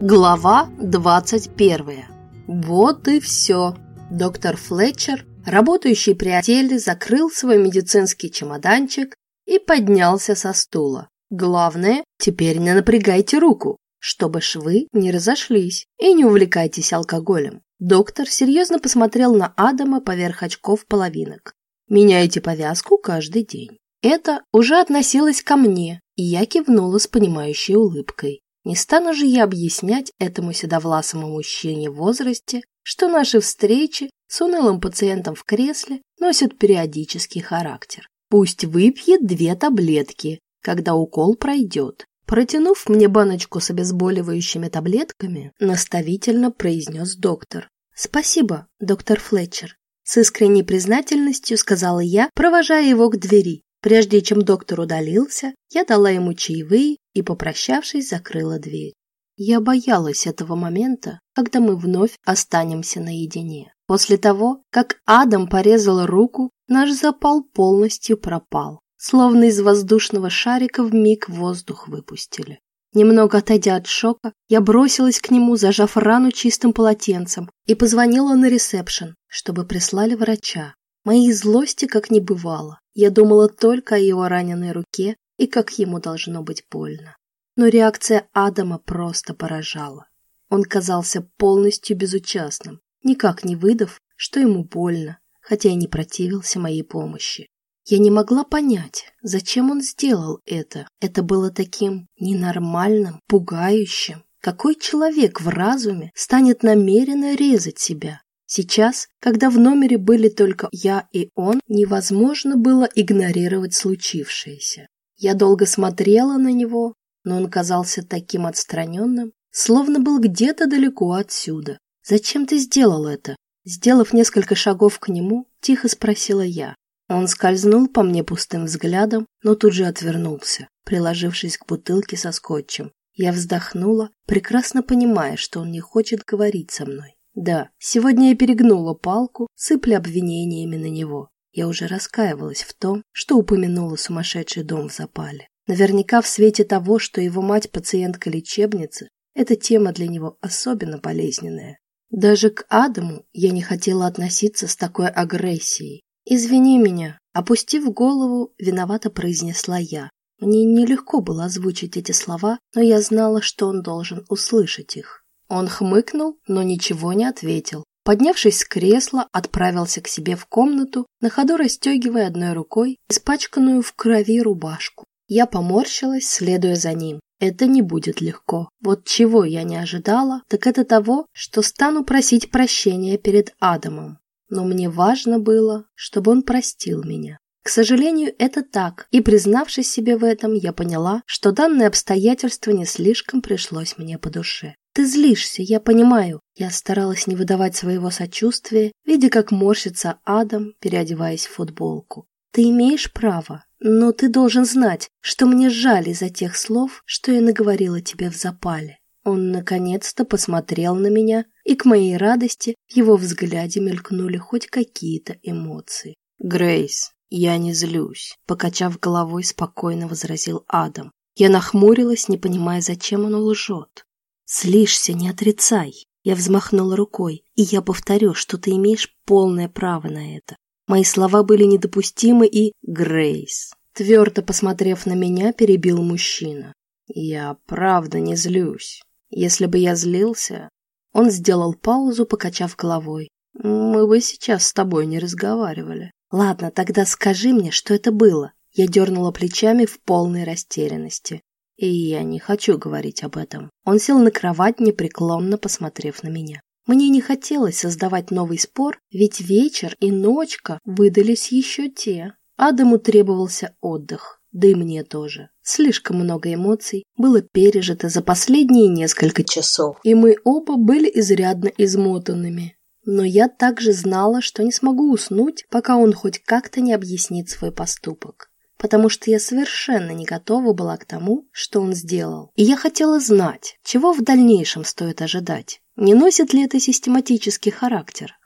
Глава 21. Вот и все. Доктор Флетчер, работающий при отеле, закрыл свой медицинский чемоданчик и поднялся со стула. Главное, теперь не напрягайте руку, чтобы швы не разошлись, и не увлекайтесь алкоголем. Доктор серьезно посмотрел на Адама поверх очков половинок. Меняйте повязку каждый день. Это уже относилось ко мне, и я кивнула с понимающей улыбкой. Не стану же я объяснять этому седовласому мужчине в возрасте, что наши встречи с унылым пациентом в кресле носят периодический характер. Пусть выпьет две таблетки, когда укол пройдет. Протянув мне баночку с обезболивающими таблетками, наставительно произнес доктор. «Спасибо, доктор Флетчер», — с искренней признательностью сказала я, провожая его к двери. Прежде чем доктор удалился, я дала ему чаевые и, попрощавшись, закрыла дверь. Я боялась этого момента, когда мы вновь останемся наедине. После того, как Адам порезал руку, наш запал полностью пропал. Словно из воздушного шарика в миг воздух выпустили. Немного отойдя от шока, я бросилась к нему, зажав рану чистым полотенцем, и позвонила на ресепшн, чтобы прислали врача. Моей злости как не бывало. Я думала только о его раненой руке и как ему должно быть больно. Но реакция Адама просто поражала. Он казался полностью безучастным, никак не выдав, что ему больно, хотя и не противился моей помощи. Я не могла понять, зачем он сделал это. Это было таким ненормальным, пугающим. Какой человек в разуме станет намеренно резать себя? Сейчас, когда в номере были только я и он, невозможно было игнорировать случившееся. Я долго смотрела на него, но он казался таким отстраненным, словно был где-то далеко отсюда. «Зачем ты сделал это?» Сделав несколько шагов к нему, тихо спросила я. Он скользнул по мне пустым взглядом, но тут же отвернулся, приложившись к бутылке со скотчем. Я вздохнула, прекрасно понимая, что он не хочет говорить со мной. Да, сегодня я перегнула палку, сыпля обвинениями на него. Я уже раскаивалась в том, что упомянула сумасшедший дом в запале. Наверняка в свете того, что его мать пациентка лечебницы, эта тема для него особенно болезненная. Даже к Адаму я не хотела относиться с такой агрессией. «Извини меня», опустив голову, виновато произнесла я. Мне нелегко было озвучить эти слова, но я знала, что он должен услышать их. Он хмыкнул, но ничего не ответил. Поднявшись с кресла, отправился к себе в комнату, на ходу расстегивая одной рукой испачканную в крови рубашку. Я поморщилась, следуя за ним. Это не будет легко. Вот чего я не ожидала, так это того, что стану просить прощения перед Адамом. Но мне важно было, чтобы он простил меня. К сожалению, это так, и признавшись себе в этом, я поняла, что данное обстоятельство не слишком пришлось мне по душе. Ты злишься, я понимаю. Я старалась не выдавать своего сочувствия, видя, как морщится Адам, переодеваясь в футболку. Ты имеешь право, но ты должен знать, что мне жаль из-за тех слов, что я наговорила тебе в запале. Он наконец-то посмотрел на меня, и к моей радости в его взгляде мелькнули хоть какие-то эмоции. Грейс, я не злюсь, покачав головой, спокойно возразил Адам. Я нахмурилась, не понимая, зачем он лжет. «Слишься, не отрицай!» Я взмахнула рукой, и я повторю, что ты имеешь полное право на это. Мои слова были недопустимы и... Грейс, твердо посмотрев на меня, перебил мужчина. Я правда не злюсь. Если бы я злился... Он сделал паузу, покачав головой. Мы бы сейчас с тобой не разговаривали. Ладно, тогда скажи мне, что это было. Я дернула плечами в полной растерянности. И я не хочу говорить об этом. Он сел на кровать, непреклонно посмотрев на меня. Мне не хотелось создавать новый спор, ведь вечер и ночка выдались еще те. Адаму требовался отдых, да и мне тоже. Слишком много эмоций было пережито за последние несколько часов, и мы оба были изрядно измотанными. Но я также знала, что не смогу уснуть, пока он хоть как-то не объяснит свой поступок потому что я совершенно не готова была к тому, что он сделал. И я хотела знать, чего в дальнейшем стоит ожидать. Не носит ли это систематический характер?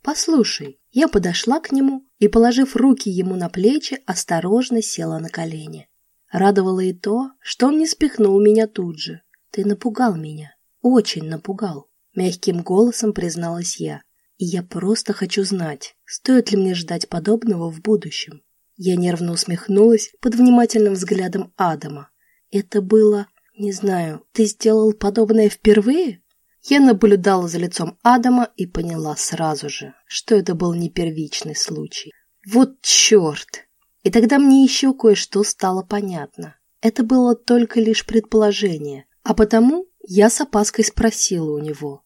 Послушай, я подошла к нему и, положив руки ему на плечи, осторожно села на колени. Радовало и то, что он не спихнул меня тут же. Ты напугал меня. очень напугал. Мягким голосом призналась я. Я просто хочу знать, стоит ли мне ждать подобного в будущем. Я нервно усмехнулась под внимательным взглядом Адама. Это было... Не знаю, ты сделал подобное впервые? Я наблюдала за лицом Адама и поняла сразу же, что это был не первичный случай. Вот черт! И тогда мне еще кое-что стало понятно. Это было только лишь предположение, а потому я с опаской спросила у него.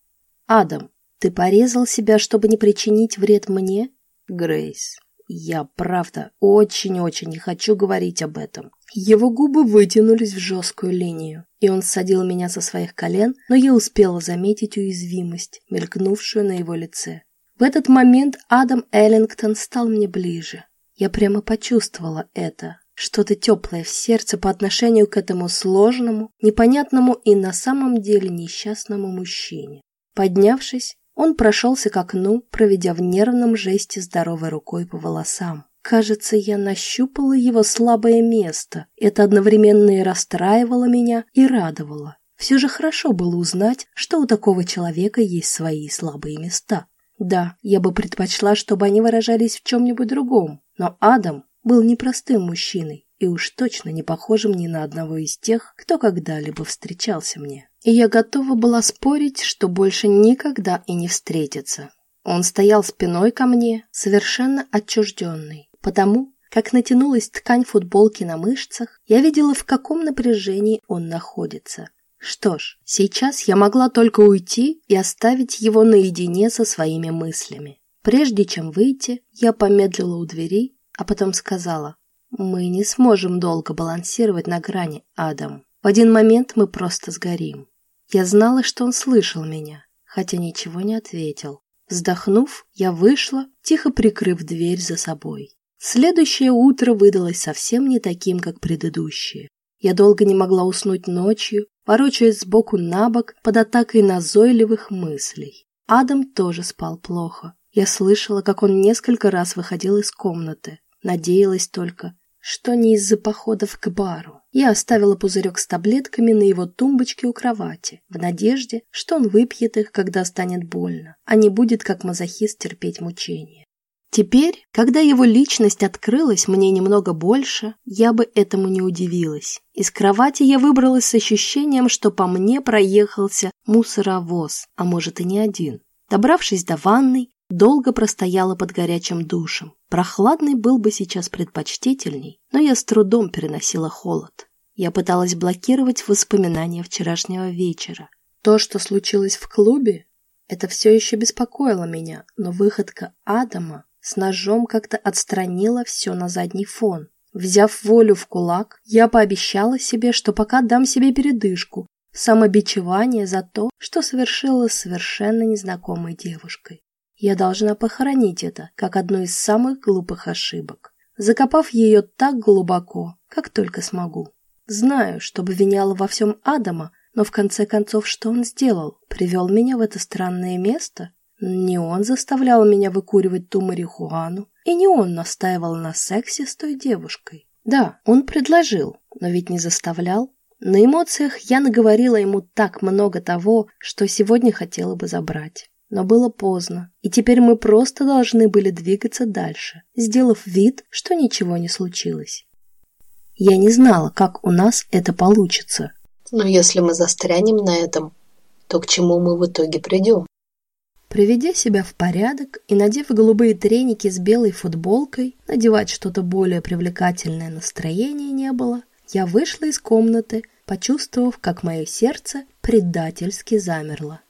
«Адам, ты порезал себя, чтобы не причинить вред мне?» «Грейс, я, правда, очень-очень не хочу говорить об этом». Его губы вытянулись в жесткую линию, и он садил меня со своих колен, но я успела заметить уязвимость, мелькнувшую на его лице. В этот момент Адам Эллингтон стал мне ближе. Я прямо почувствовала это, что-то теплое в сердце по отношению к этому сложному, непонятному и на самом деле несчастному мужчине. Поднявшись, он прошелся к окну, проведя в нервном жесте здоровой рукой по волосам. Кажется, я нащупала его слабое место. Это одновременно и расстраивало меня, и радовало. Все же хорошо было узнать, что у такого человека есть свои слабые места. Да, я бы предпочла, чтобы они выражались в чем-нибудь другом, но Адам был непростым мужчиной и уж точно не похожим ни на одного из тех, кто когда-либо встречался мне. И я готова была спорить, что больше никогда и не встретится. Он стоял спиной ко мне, совершенно отчужденный, потому как натянулась ткань футболки на мышцах, я видела, в каком напряжении он находится. Что ж, сейчас я могла только уйти и оставить его наедине со своими мыслями. Прежде чем выйти, я помедлила у двери а потом сказала, «Мы не сможем долго балансировать на грани, Адам. В один момент мы просто сгорим». Я знала, что он слышал меня, хотя ничего не ответил. Вздохнув, я вышла, тихо прикрыв дверь за собой. Следующее утро выдалось совсем не таким, как предыдущее. Я долго не могла уснуть ночью, ворочаясь сбоку на бок под атакой назойливых мыслей. Адам тоже спал плохо. Я слышала, как он несколько раз выходил из комнаты. Надеялась только, что не из-за походов к бару. Я оставила пузырек с таблетками на его тумбочке у кровати, в надежде, что он выпьет их, когда станет больно, а не будет как мазохист терпеть мучения. Теперь, когда его личность открылась мне немного больше, я бы этому не удивилась. Из кровати я выбралась с ощущением, что по мне проехался мусоровоз, а может и не один. Добравшись до ванной, Долго простояла под горячим душем. Прохладный был бы сейчас предпочтительней, но я с трудом переносила холод. Я пыталась блокировать воспоминания вчерашнего вечера. То, что случилось в клубе, это все еще беспокоило меня, но выходка Адама с ножом как-то отстранила все на задний фон. Взяв волю в кулак, я пообещала себе, что пока дам себе передышку, самобичевание за то, что совершила с совершенно незнакомой девушкой. Я должна похоронить это, как одну из самых глупых ошибок, закопав ее так глубоко, как только смогу. Знаю, что обвиняла во всем Адама, но в конце концов что он сделал? Привел меня в это странное место? Не он заставлял меня выкуривать ту марихуану, и не он настаивал на сексе с той девушкой. Да, он предложил, но ведь не заставлял. На эмоциях я наговорила ему так много того, что сегодня хотела бы забрать. Но было поздно, и теперь мы просто должны были двигаться дальше, сделав вид, что ничего не случилось. Я не знала, как у нас это получится. Но если мы застрянем на этом, то к чему мы в итоге придем? Приведя себя в порядок и надев голубые треники с белой футболкой, надевать что-то более привлекательное настроения не было, я вышла из комнаты, почувствовав, как мое сердце предательски замерло.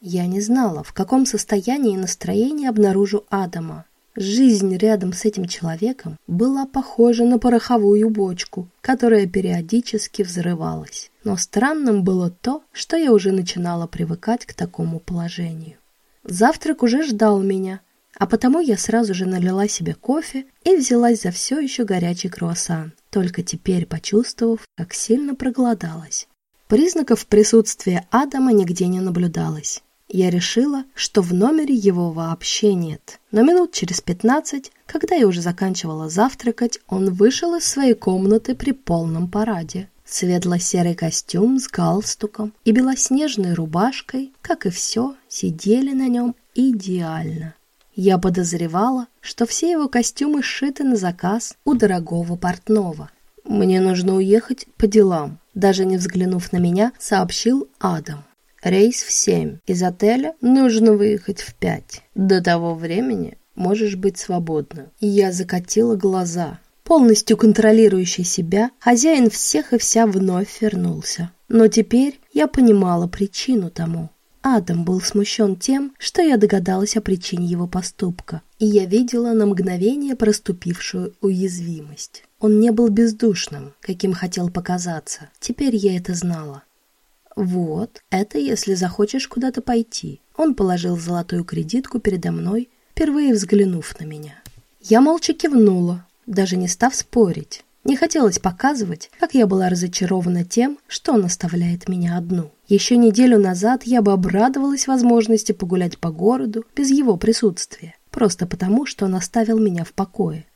Я не знала, в каком состоянии и настроении обнаружу Адама. Жизнь рядом с этим человеком была похожа на пороховую бочку, которая периодически взрывалась. Но странным было то, что я уже начинала привыкать к такому положению. Завтрак уже ждал меня, а потому я сразу же налила себе кофе и взялась за все еще горячий круассан, только теперь почувствовав, как сильно проголодалась. Признаков присутствия Адама нигде не наблюдалось. Я решила, что в номере его вообще нет. Но минут через пятнадцать, когда я уже заканчивала завтракать, он вышел из своей комнаты при полном параде. Светло-серый костюм с галстуком и белоснежной рубашкой, как и все, сидели на нем идеально. Я подозревала, что все его костюмы сшиты на заказ у дорогого портного. «Мне нужно уехать по делам», даже не взглянув на меня, сообщил Адам. «Рейс в семь. Из отеля нужно выехать в пять. До того времени можешь быть свободна». Я закатила глаза. Полностью контролирующий себя, хозяин всех и вся вновь вернулся. Но теперь я понимала причину тому. Адам был смущен тем, что я догадалась о причине его поступка, и я видела на мгновение проступившую уязвимость. Он не был бездушным, каким хотел показаться. Теперь я это знала. Вот, это если захочешь куда-то пойти. Он положил золотую кредитку передо мной, впервые взглянув на меня. Я молча кивнула, даже не став спорить. Не хотелось показывать, как я была разочарована тем, что он оставляет меня одну. Еще неделю назад я бы обрадовалась возможности погулять по городу без его присутствия, просто потому, что он оставил меня в покое.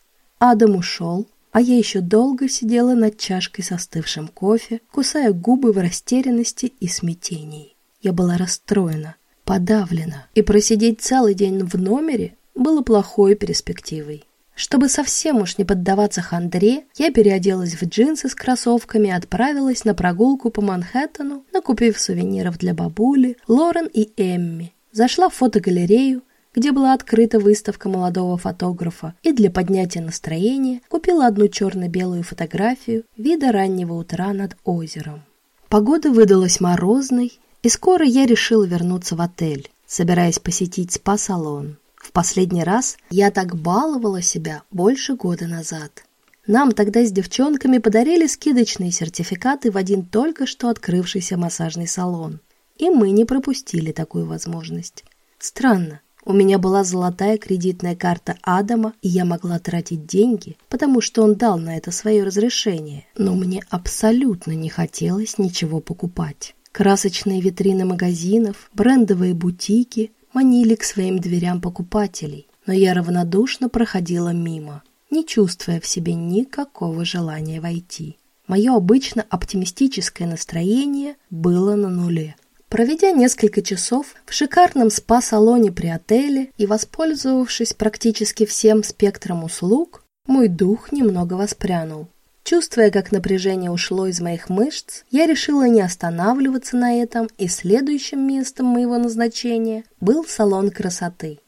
Адам ушел, а я еще долго сидела над чашкой с остывшим кофе, кусая губы в растерянности и смятении. Я была расстроена, подавлена, и просидеть целый день в номере было плохой перспективой. Чтобы совсем уж не поддаваться хандре, я переоделась в джинсы с кроссовками и отправилась на прогулку по Манхэттену, накупив сувениров для бабули, Лорен и Эмми. Зашла в фотогалерею, где была открыта выставка молодого фотографа, и для поднятия настроения купила одну черно-белую фотографию вида раннего утра над озером. Погода выдалась морозной, и скоро я решила вернуться в отель, собираясь посетить спа-салон. В последний раз я так баловала себя больше года назад. Нам тогда с девчонками подарили скидочные сертификаты в один только что открывшийся массажный салон. И мы не пропустили такую возможность. Странно, у меня была золотая кредитная карта Адама, и я могла тратить деньги, потому что он дал на это свое разрешение. Но мне абсолютно не хотелось ничего покупать. Красочные витрины магазинов, брендовые бутики, манили к своим дверям покупателей, но я равнодушно проходила мимо, не чувствуя в себе никакого желания войти. Мое обычно оптимистическое настроение было на нуле. Проведя несколько часов в шикарном спа-салоне при отеле и воспользовавшись практически всем спектром услуг, мой дух немного воспрянул. Чувствуя, как напряжение ушло из моих мышц, я решила не останавливаться на этом, и следующим местом моего назначения был салон красоты.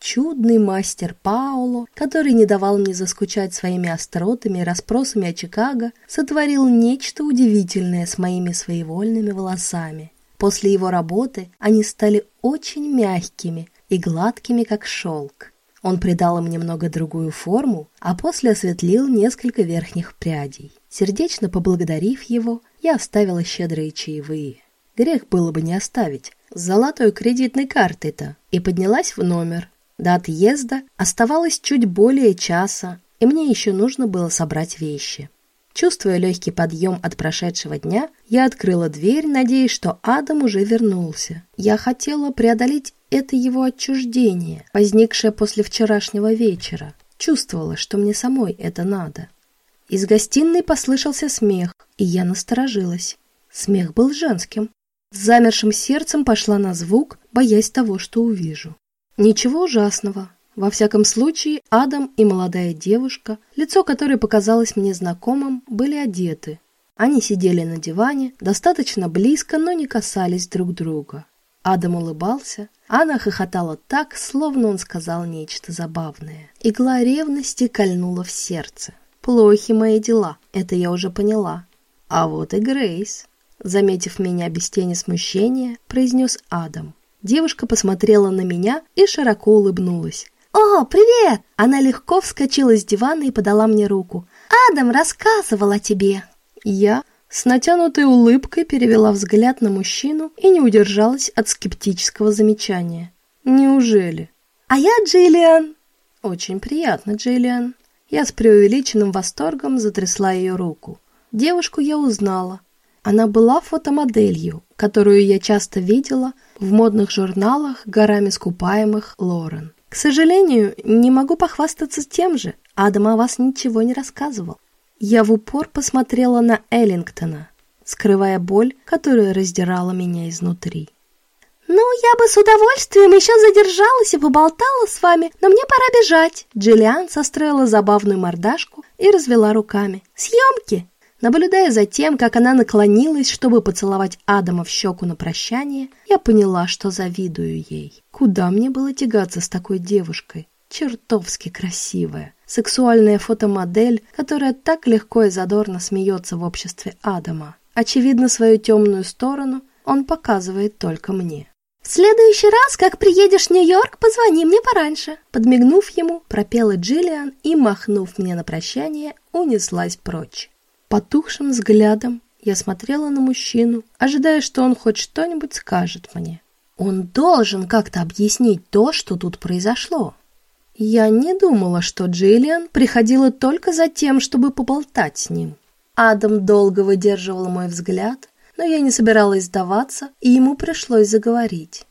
Чудный мастер Пауло, который не давал мне заскучать своими остротами и расспросами о Чикаго, сотворил нечто удивительное с моими своевольными волосами. После его работы они стали очень мягкими и гладкими, как шелк. Он придал им немного другую форму, а после осветлил несколько верхних прядей. Сердечно поблагодарив его, я оставила щедрые чаевые. Грех было бы не оставить. С золотой кредитной картой-то. И поднялась в номер. До отъезда оставалось чуть более часа, и мне еще нужно было собрать вещи. Чувствуя легкий подъем от прошедшего дня, я открыла дверь, надеясь, что Адам уже вернулся. Я хотела преодолеть это его отчуждение, возникшее после вчерашнего вечера. Чувствовала, что мне самой это надо. Из гостиной послышался смех, и я насторожилась. Смех был женским. С замершим сердцем пошла на звук, боясь того, что увижу. Ничего ужасного. Во всяком случае, Адам и молодая девушка, лицо которой показалось мне знакомым, были одеты. Они сидели на диване, достаточно близко, но не касались друг друга. Адам улыбался, она хохотала так, словно он сказал нечто забавное. Игла ревности кольнула в сердце. Плохи мои дела, это я уже поняла. А вот и Грейс. Заметив меня без тени смущения, произнес Адам. Девушка посмотрела на меня и широко улыбнулась. «О, привет!» Она легко вскочила с дивана и подала мне руку. «Адам рассказывал о тебе!» Я с натянутой улыбкой перевела взгляд на мужчину и не удержалась от скептического замечания. «Неужели?» «А я Джиллиан!» «Очень приятно, Джиллиан!» Я с преувеличенным восторгом затрясла ее руку. Девушку я узнала. Она была фотомоделью, которую я часто видела в модных журналах горами скупаемых Лорен. К сожалению, не могу похвастаться тем же. Адам о вас ничего не рассказывал. Я в упор посмотрела на Эллингтона, скрывая боль, которая раздирала меня изнутри. «Ну, я бы с удовольствием еще задержалась и поболтала с вами, но мне пора бежать!» Джиллиан состроила забавную мордашку и развела руками. «Съемки!» Наблюдая за тем, как она наклонилась, чтобы поцеловать Адама в щеку на прощание, я поняла, что завидую ей. Куда мне было тягаться с такой девушкой? Чертовски красивая, сексуальная фотомодель, которая так легко и задорно смеется в обществе Адама. Очевидно, свою темную сторону он показывает только мне. «В следующий раз, как приедешь в Нью-Йорк, позвони мне пораньше!» Подмигнув ему, пропела Джиллиан и, махнув мне на прощание, унеслась прочь. Потухшим взглядом я смотрела на мужчину, ожидая, что он хоть что-нибудь скажет мне. Он должен как-то объяснить то, что тут произошло. Я не думала, что Джиллиан приходила только за тем, чтобы поболтать с ним. Адам долго выдерживал мой взгляд, но я не собиралась сдаваться, и ему пришлось заговорить.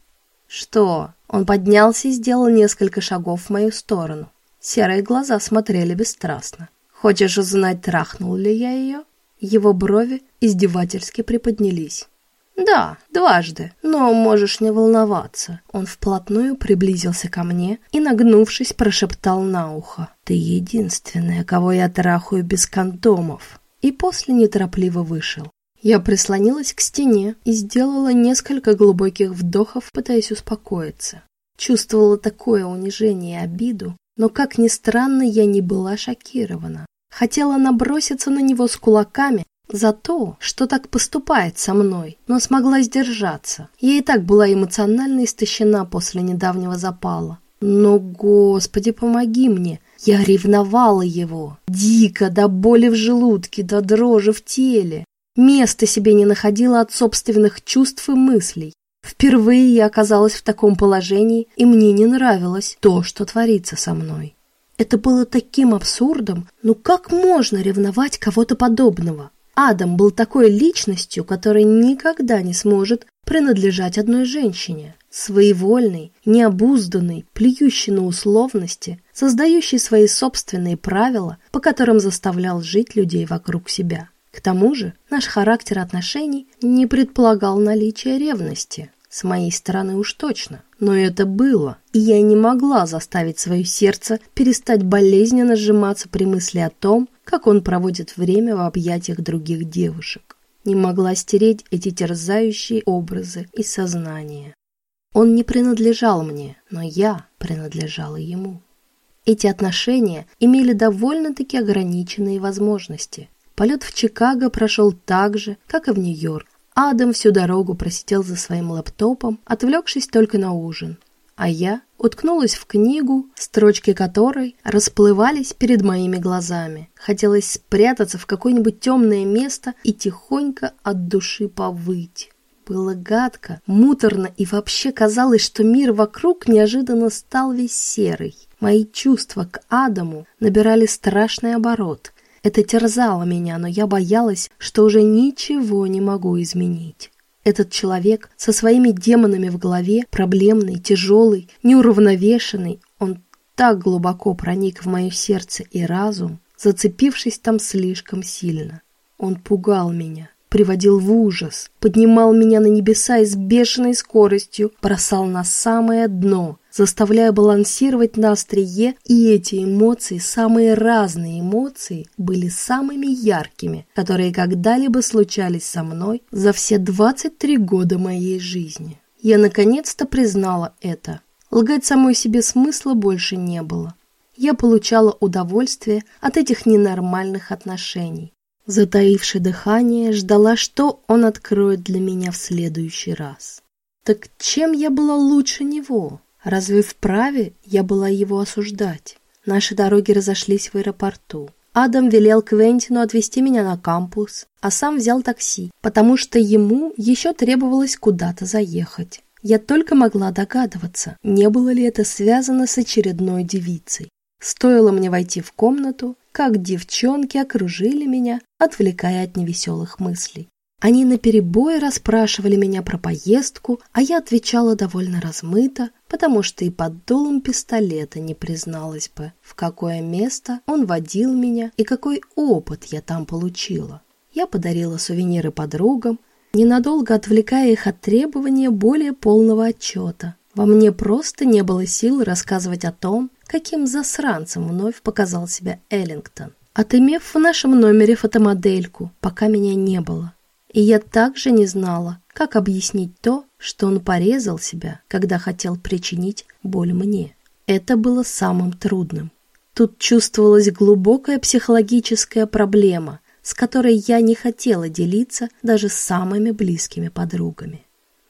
Что? Он поднялся и сделал несколько шагов в мою сторону. Серые глаза смотрели бесстрастно. Хочешь узнать, трахнул ли я ее?» Его брови издевательски приподнялись. «Да, дважды, но можешь не волноваться». Он вплотную приблизился ко мне и, нагнувшись, прошептал на ухо. «Ты единственная, кого я трахаю без кондомов». И после неторопливо вышел. Я прислонилась к стене и сделала несколько глубоких вдохов, пытаясь успокоиться. Чувствовала такое унижение и обиду, но, как ни странно, я не была шокирована. Хотела наброситься на него с кулаками за то, что так поступает со мной, но смогла сдержаться. Я и так была эмоционально истощена после недавнего запала. Но, Господи, помоги мне! Я ревновала его. Дико, до боли в желудке, до дрожи в теле. Места себе не находила от собственных чувств и мыслей. Впервые я оказалась в таком положении, и мне не нравилось то, что творится со мной. Это было таким абсурдом, ну как можно ревновать кого-то подобного? Адам был такой личностью, которая никогда не сможет принадлежать одной женщине. Своевольный, необузданный, плюющий на условности, создающий свои собственные правила, по которым заставлял жить людей вокруг себя. К тому же наш характер отношений не предполагал наличие ревности. С моей стороны уж точно. Но это было, и я не могла заставить свое сердце перестать болезненно сжиматься при мысли о том, как он проводит время в объятиях других девушек. Не могла стереть эти терзающие образы из сознания. Он не принадлежал мне, но я принадлежала ему. Эти отношения имели довольно-таки ограниченные возможности. Полет в Чикаго прошел так же, как и в Нью-Йорк. Адам всю дорогу просидел за своим лэптопом, отвлекшись только на ужин. А я уткнулась в книгу, строчки которой расплывались перед моими глазами. Хотелось спрятаться в какое-нибудь темное место и тихонько от души повыть. Было гадко, муторно и вообще казалось, что мир вокруг неожиданно стал весь серый. Мои чувства к Адаму набирали страшный оборот. Это терзало меня, но я боялась, что уже ничего не могу изменить. Этот человек со своими демонами в голове, проблемный, тяжелый, неуравновешенный, он так глубоко проник в мое сердце и разум, зацепившись там слишком сильно. Он пугал меня, приводил в ужас, поднимал меня на небеса и с бешеной скоростью бросал на самое дно, заставляя балансировать на острие, и эти эмоции, самые разные эмоции, были самыми яркими, которые когда-либо случались со мной за все 23 года моей жизни. Я наконец-то признала это. Лгать самой себе смысла больше не было. Я получала удовольствие от этих ненормальных отношений. Затаивши дыхание, ждала, что он откроет для меня в следующий раз. Так чем я была лучше него? Разве вправе я была его осуждать? Наши дороги разошлись в аэропорту. Адам велел Квентину отвезти меня на кампус, а сам взял такси, потому что ему еще требовалось куда-то заехать. Я только могла догадываться, не было ли это связано с очередной девицей. Стоило мне войти в комнату, как девчонки окружили меня, отвлекая от невеселых мыслей. Они наперебой расспрашивали меня про поездку, а я отвечала довольно размыто, потому что и под дулом пистолета не призналась бы, в какое место он водил меня и какой опыт я там получила. Я подарила сувениры подругам, ненадолго отвлекая их от требования более полного отчета. Во мне просто не было сил рассказывать о том, каким засранцем вновь показал себя Эллингтон, отымев в нашем номере фотомодельку, пока меня не было. И я также не знала, как объяснить то, что он порезал себя, когда хотел причинить боль мне. Это было самым трудным. Тут чувствовалась глубокая психологическая проблема, с которой я не хотела делиться даже с самыми близкими подругами.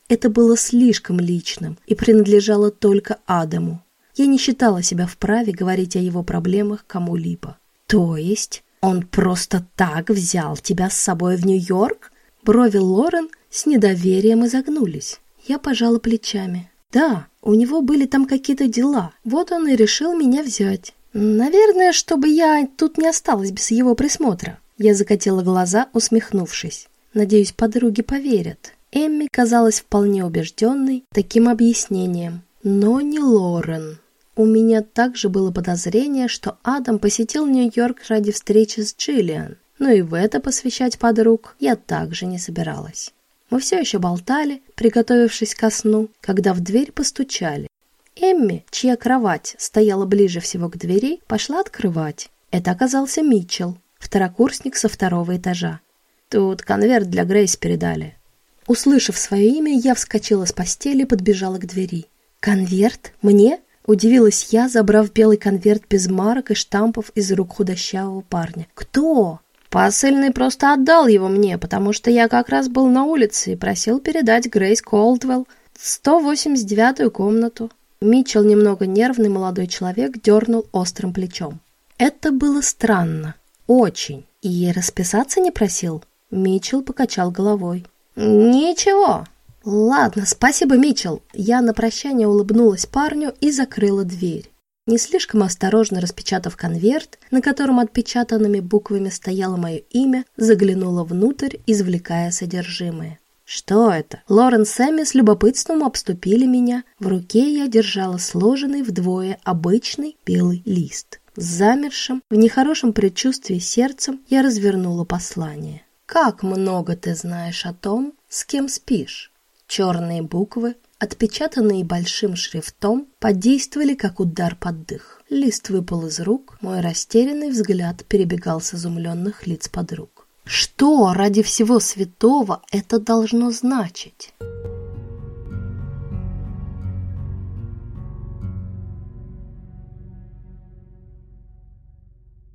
Это было слишком личным и принадлежало только Адаму. Я не считала себя вправе говорить о его проблемах кому-либо. То есть он просто так взял тебя с собой в Нью-Йорк? Брови Лорен с недоверием изогнулись. Я пожала плечами. Да, у него были там какие-то дела. Вот он и решил меня взять. Наверное, чтобы я тут не осталась без его присмотра. Я закатила глаза, усмехнувшись. Надеюсь, подруги поверят. Эмми казалась вполне убежденной таким объяснением. Но не Лорен. У меня также было подозрение, что Адам посетил Нью-Йорк ради встречи с Джиллиан но и в это посвящать подруг я также не собиралась. Мы все еще болтали, приготовившись ко сну, когда в дверь постучали. Эмми, чья кровать стояла ближе всего к двери, пошла открывать. Это оказался Митчелл, второкурсник со второго этажа. Тут конверт для Грейс передали. Услышав свое имя, я вскочила с постели и подбежала к двери. «Конверт? Мне?» Удивилась я, забрав белый конверт без марок и штампов из рук худощавого парня. «Кто?» Посыльный просто отдал его мне, потому что я как раз был на улице и просил передать Грейс Колдвелл 189-ю комнату. Митчелл, немного нервный молодой человек, дернул острым плечом. Это было странно. Очень. И расписаться не просил? Митчелл покачал головой. Ничего. Ладно, спасибо, Митчелл. Я на прощание улыбнулась парню и закрыла дверь. Не слишком осторожно распечатав конверт, на котором отпечатанными буквами стояло мое имя, заглянула внутрь, извлекая содержимое. Что это? Лорен с Эмми с любопытством обступили меня. В руке я держала сложенный вдвое обычный белый лист. С замершим, в нехорошем предчувствии сердцем я развернула послание. «Как много ты знаешь о том, с кем спишь?» Черные буквы отпечатанные большим шрифтом, подействовали как удар под дых. Лист выпал из рук, мой растерянный взгляд перебегал с изумленных лиц подруг. Что ради всего святого это должно значить?